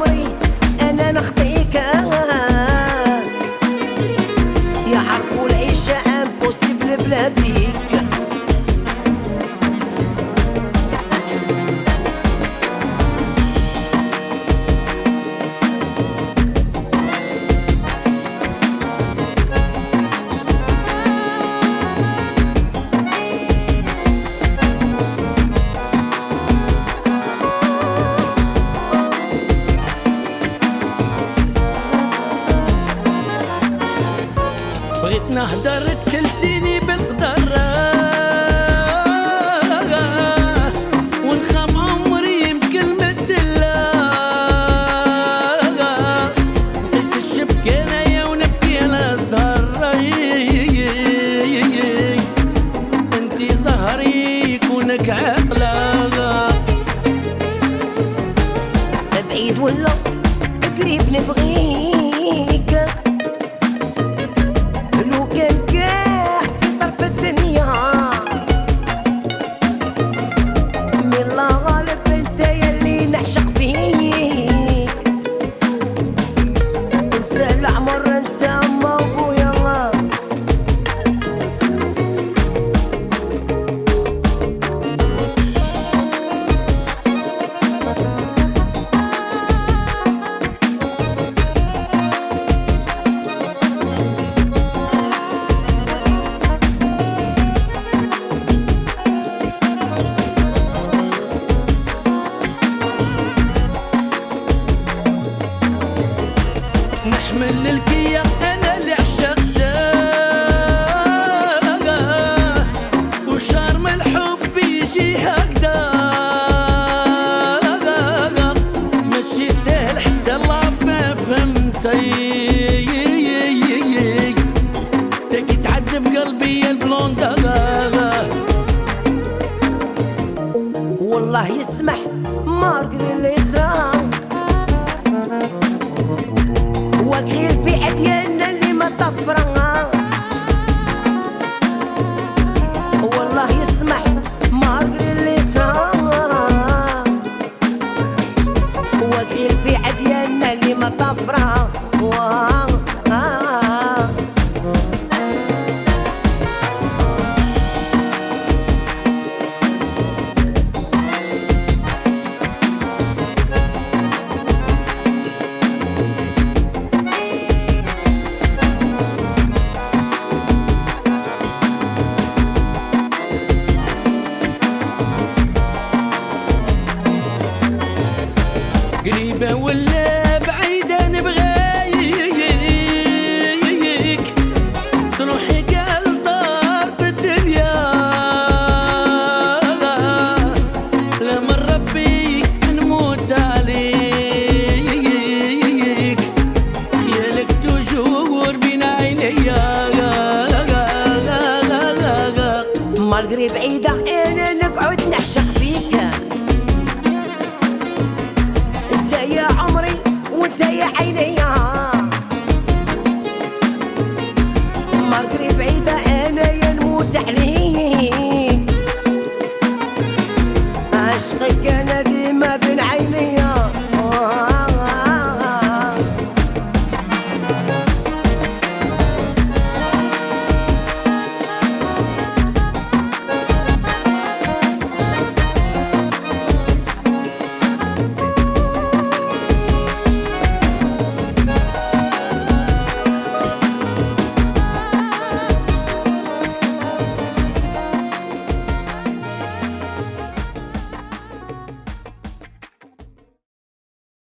memory. بغيت نهدر قتلتيني بالقدر. ونخام عمري بكلمة الله نقيس الشبكة ونبكي على زهر انتي زهري كونك عقلة بعيد ولا نحمل الكيا أنا اللي عشقته. وشرم الحب يجي هكذا. ماشي سهل حتى الله فهمتي تكي تعذب قلبي البلوندا والله يسمح أديان اللي مالقري بعيدة أنا نقعد نعشق فيك. أنت يا عمري وأنت يا عيني. مالقري بعيدة انايا نموت عليك.